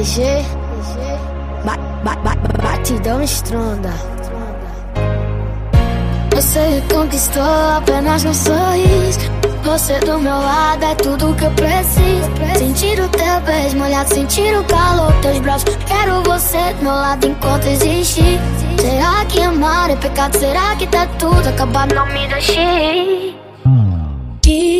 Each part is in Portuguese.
PG, ba ba ba batidão estronda. Você conquistou apenas um sorriso. Você do meu lado é tudo que eu preciso. Sentir o teu beijo molhado, sentir o calor teus braços. Quero você do meu lado enquanto existir. Será que amar é pecado? Será que tá tudo acabado? Não me deixe. E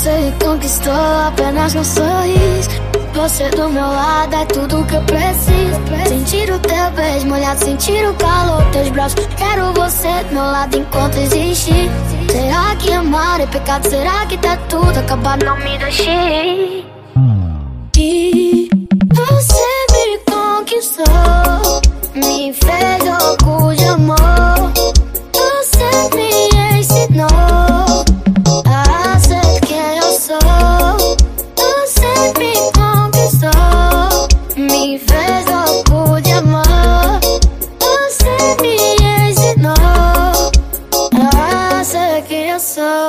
Você conquistou apenas meu um sorriso. Você do meu lado é tudo que eu preciso. Sentir o teu beijo molhado, sentir o calor Teus braços, quero você do meu lado enquanto existir Será que amar é pecado? Será que tá tudo acabado? Não me deixe E você me conquistou Me fez so